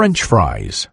French fries.